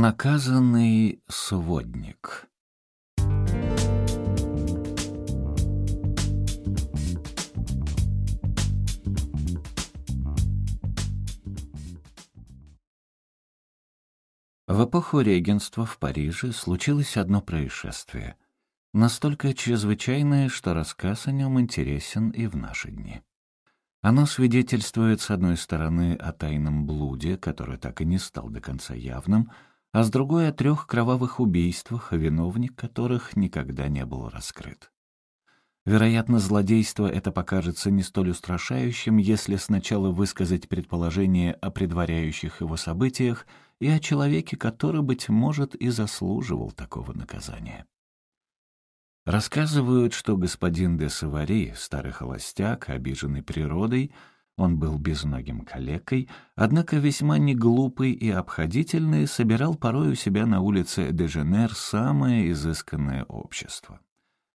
Наказанный сводник В эпоху регенства в Париже случилось одно происшествие, настолько чрезвычайное, что рассказ о нем интересен и в наши дни. Оно свидетельствует, с одной стороны, о тайном блуде, который так и не стал до конца явным, а с другой — о трех кровавых убийствах, виновник которых никогда не был раскрыт. Вероятно, злодейство это покажется не столь устрашающим, если сначала высказать предположение о предваряющих его событиях и о человеке, который, быть может, и заслуживал такого наказания. Рассказывают, что господин де Савари, старый холостяк, обиженный природой, он был безногим калекой, однако весьма неглупый и обходительный, собирал порой у себя на улице Деженер самое изысканное общество.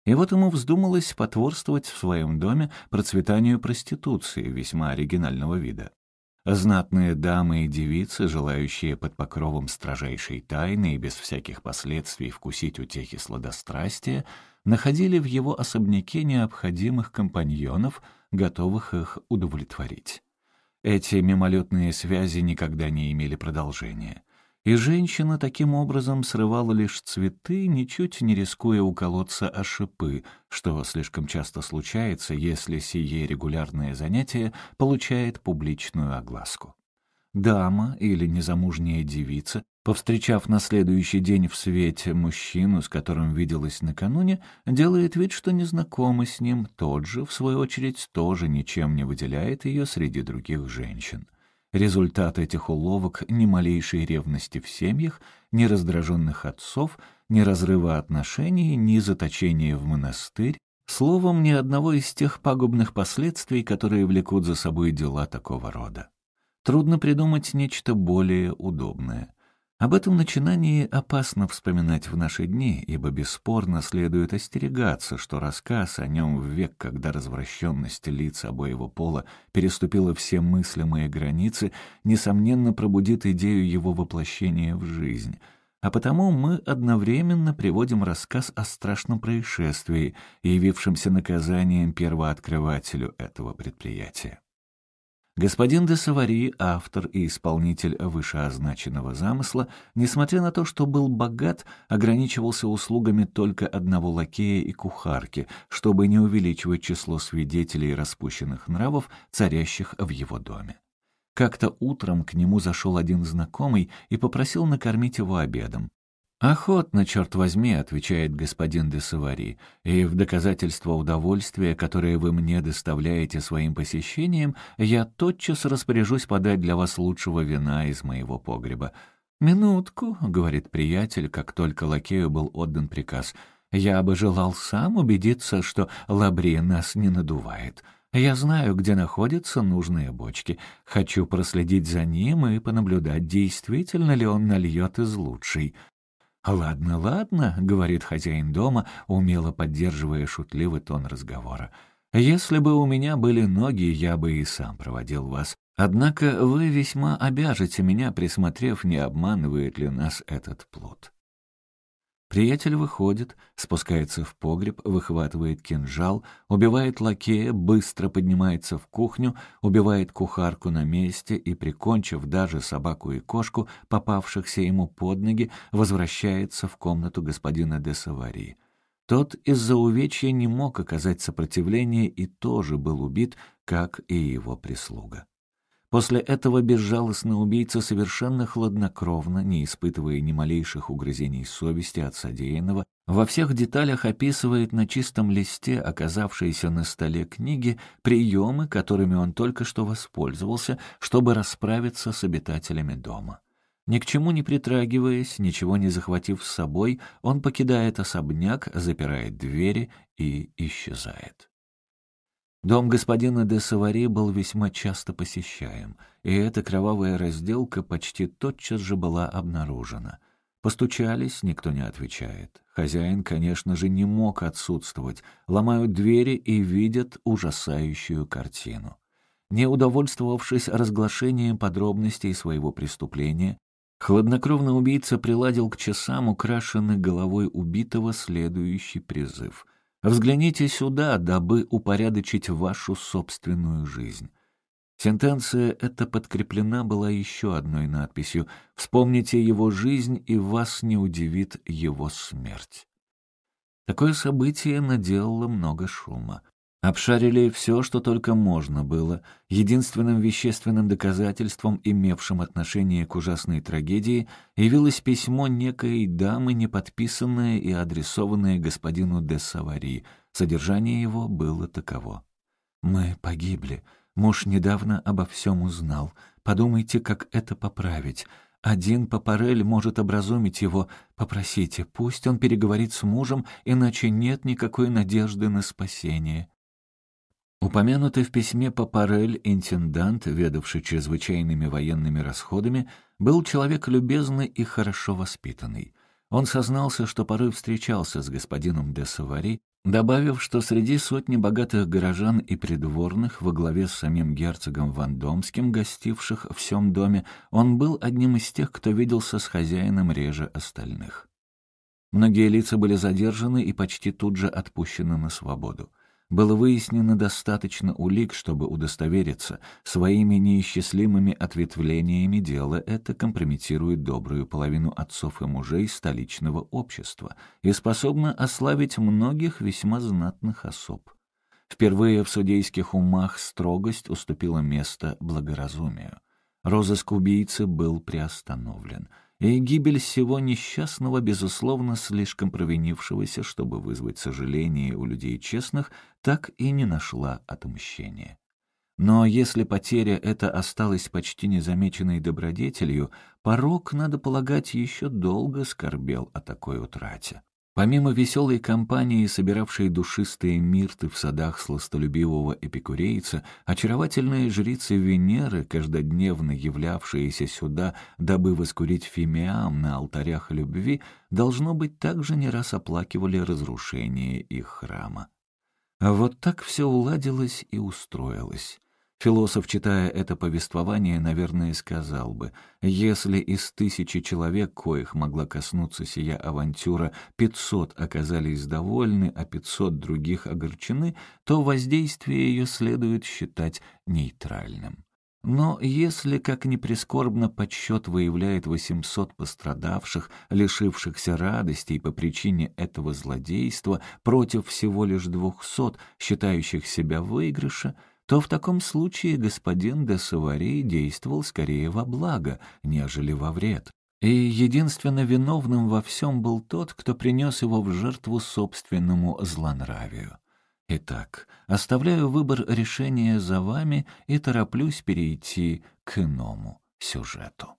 И вот ему вздумалось потворствовать в своем доме процветанию проституции весьма оригинального вида. Знатные дамы и девицы, желающие под покровом строжайшей тайны и без всяких последствий вкусить утехи сладострастия, находили в его особняке необходимых компаньонов, готовых их удовлетворить. Эти мимолетные связи никогда не имели продолжения — и женщина таким образом срывала лишь цветы, ничуть не рискуя уколоться о шипы, что слишком часто случается, если сие регулярное занятие получает публичную огласку. Дама или незамужняя девица, повстречав на следующий день в свете мужчину, с которым виделась накануне, делает вид, что не знакома с ним, тот же, в свою очередь, тоже ничем не выделяет ее среди других женщин. Результат этих уловок — ни малейшей ревности в семьях, ни раздраженных отцов, ни разрыва отношений, ни заточения в монастырь, словом, ни одного из тех пагубных последствий, которые влекут за собой дела такого рода. Трудно придумать нечто более удобное. Об этом начинании опасно вспоминать в наши дни, ибо бесспорно следует остерегаться, что рассказ о нем в век, когда развращенность лиц обоего пола переступила все мыслимые границы, несомненно пробудит идею его воплощения в жизнь. А потому мы одновременно приводим рассказ о страшном происшествии, явившемся наказанием первооткрывателю этого предприятия. Господин де Савари, автор и исполнитель вышеозначенного замысла, несмотря на то, что был богат, ограничивался услугами только одного лакея и кухарки, чтобы не увеличивать число свидетелей распущенных нравов, царящих в его доме. Как-то утром к нему зашел один знакомый и попросил накормить его обедом. «Охотно, черт возьми», — отвечает господин де Савари, «и в доказательство удовольствия, которое вы мне доставляете своим посещением, я тотчас распоряжусь подать для вас лучшего вина из моего погреба». «Минутку», — говорит приятель, как только лакею был отдан приказ, «я бы желал сам убедиться, что Лабри нас не надувает». Я знаю, где находятся нужные бочки. Хочу проследить за ним и понаблюдать, действительно ли он нальет из лучшей. «Ладно, ладно», — говорит хозяин дома, умело поддерживая шутливый тон разговора. «Если бы у меня были ноги, я бы и сам проводил вас. Однако вы весьма обяжете меня, присмотрев, не обманывает ли нас этот плод». Приятель выходит, спускается в погреб, выхватывает кинжал, убивает лакея, быстро поднимается в кухню, убивает кухарку на месте и, прикончив даже собаку и кошку, попавшихся ему под ноги, возвращается в комнату господина де Савари. Тот из-за увечья не мог оказать сопротивление и тоже был убит, как и его прислуга. После этого безжалостный убийца совершенно хладнокровно, не испытывая ни малейших угрызений совести от содеянного, во всех деталях описывает на чистом листе оказавшиеся на столе книги приемы, которыми он только что воспользовался, чтобы расправиться с обитателями дома. Ни к чему не притрагиваясь, ничего не захватив с собой, он покидает особняк, запирает двери и исчезает. Дом господина де Савари был весьма часто посещаем, и эта кровавая разделка почти тотчас же была обнаружена. Постучались, никто не отвечает. Хозяин, конечно же, не мог отсутствовать. Ломают двери и видят ужасающую картину. Не удовольствовавшись разглашением подробностей своего преступления, Хладнокровно убийца приладил к часам, украшенный головой убитого, следующий призыв. «Взгляните сюда, дабы упорядочить вашу собственную жизнь». Сентенция эта подкреплена была еще одной надписью «Вспомните его жизнь, и вас не удивит его смерть». Такое событие наделало много шума. Обшарили все, что только можно было. Единственным вещественным доказательством, имевшим отношение к ужасной трагедии, явилось письмо некой дамы, не подписанное и адресованное господину де Савари. Содержание его было таково. «Мы погибли. Муж недавно обо всем узнал. Подумайте, как это поправить. Один Папарель может образумить его. Попросите, пусть он переговорит с мужем, иначе нет никакой надежды на спасение». Упомянутый в письме Папарель, интендант, ведавший чрезвычайными военными расходами, был человек любезный и хорошо воспитанный. Он сознался, что порой встречался с господином де Савари, добавив, что среди сотни богатых горожан и придворных во главе с самим герцогом Вандомским, гостивших в всем доме, он был одним из тех, кто виделся с хозяином реже остальных. Многие лица были задержаны и почти тут же отпущены на свободу. Было выяснено достаточно улик, чтобы удостовериться, своими неисчислимыми ответвлениями дела это компрометирует добрую половину отцов и мужей столичного общества и способно ославить многих весьма знатных особ. Впервые в судейских умах строгость уступила место благоразумию. Розыск убийцы был приостановлен — и гибель всего несчастного, безусловно, слишком провинившегося, чтобы вызвать сожаление у людей честных, так и не нашла отмщения. Но если потеря эта осталась почти незамеченной добродетелью, порог, надо полагать, еще долго скорбел о такой утрате. Помимо веселой компании, собиравшей душистые мирты в садах сластолюбивого эпикурейца, очаровательные жрицы Венеры, каждодневно являвшиеся сюда, дабы воскурить фимиам на алтарях любви, должно быть, также не раз оплакивали разрушение их храма. А вот так все уладилось и устроилось. Философ, читая это повествование, наверное, сказал бы, если из тысячи человек, коих могла коснуться сия авантюра, пятьсот оказались довольны, а пятьсот других огорчены, то воздействие ее следует считать нейтральным. Но если, как ни прискорбно, подсчет выявляет 800 пострадавших, лишившихся радостей по причине этого злодейства, против всего лишь 200, считающих себя выигрыша, то в таком случае господин де Савари действовал скорее во благо, нежели во вред. И единственно виновным во всем был тот, кто принес его в жертву собственному злонравию. Итак, оставляю выбор решения за вами и тороплюсь перейти к иному сюжету.